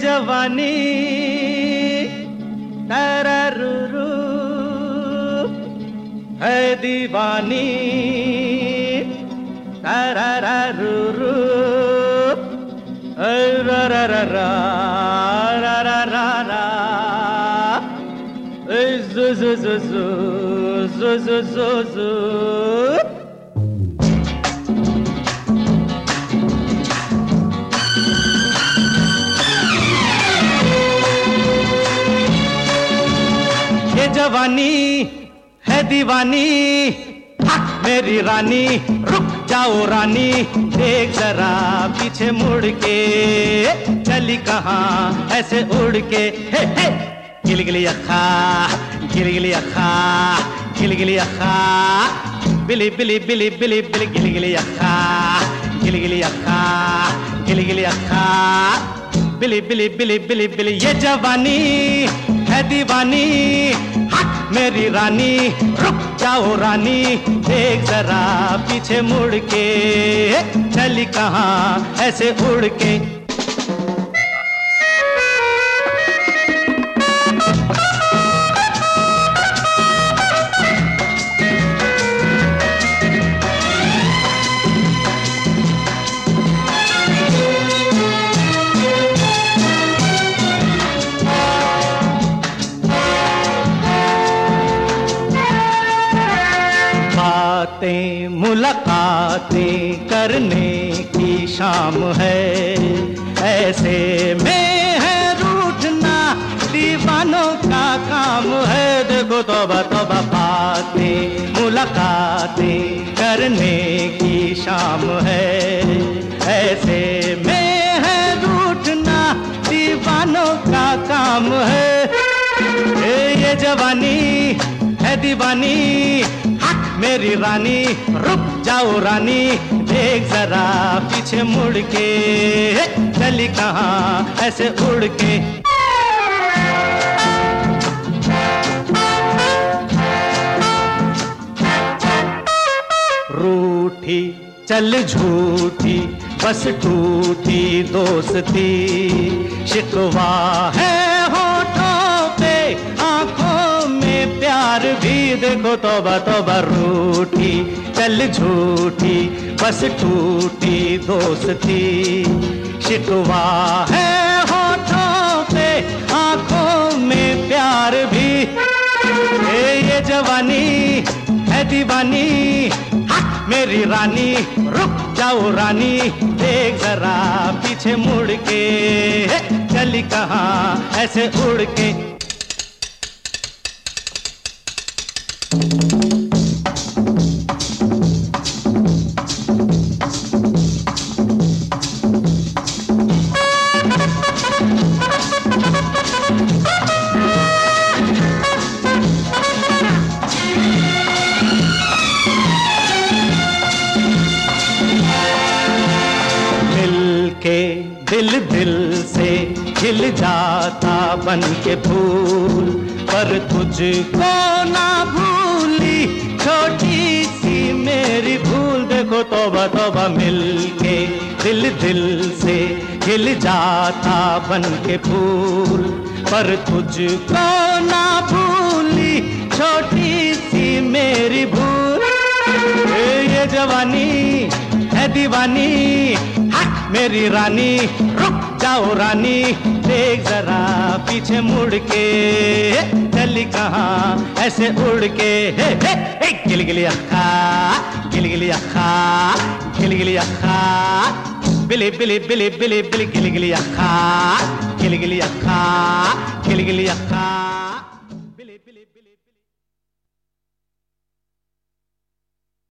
जवानी तररू है दीवानी तररू Zoo, zoo, zoo, zoo, zoo, zoo, zoo, zoo. जवानी है दीवानी। मेरी रानी, रुक जाओ रानी। देख जरा पीछे मुड़ के, चली कहाँ? ऐसे उड़ के, हे हे। गिली गिली अखा, गिली गिली अखा, गिली गिली अखा। बिली बिली बिली बिली बिली, गिली गिली अखा, गिली गिली अखा, गिली गिली अखा। बिली बिली बिली बिली बिली, ये जवानी। है दीवानी। मेरी रानी, रुक जाओ रानी, देख जरा पीछे मुड़ के। चली कहाँ, ऐसे उड़ के। बातें, मुलाकातें करने की शाम है। ऐसे में है रूठना दीवानों का काम है। देखो तो तोबा बातें, मुलाकातें करने की शाम है। ऐसे में है रूठना दीवानों का काम है। ये जवानी है दीवानी। मेरी रानी, रुक जाओ रानी, देख जरा पीछे मुड़ के। चली कहाँ? ऐसे उड़ के। रूठी, चल झूठी, बस टूटी दोस्ती। शिकवा है होठों पे प्यार भी देखो तोबा तोबा रूठी, चल झूठी, बस टूटी दोस्ती। शिकवा है होठों पे, आँखों में प्यार भी। ए ये जवानी, है दीवानी मेरी रानी, रुक जाओ रानी, देख जरा पीछे मुड़ के। चली कहाँ, ऐसे उड़ के। के दिल दिल से खिल जाता बन के फूल। पर तुझको ना भूली, छोटी सी मेरी भूल। देखो तोबा तोबा मिल के दिल दिल से खिल जाता बन के फूल। पर तुझको ना भूली, छोटी सी मेरी भूल। ये जवानी है दीवानी मेरी रानी, रुक जाओ रानी, देख जरा पीछे मुड़ के। चली कहाँ, ऐसे उड़ के। हे हे गिल गिली अखा, गिल गिली अखा, गिल गिली अखा। बिली बिली बिली बिली बिली, गिल गिली अखा, गिल गिली अखा, गिल गिली अखा।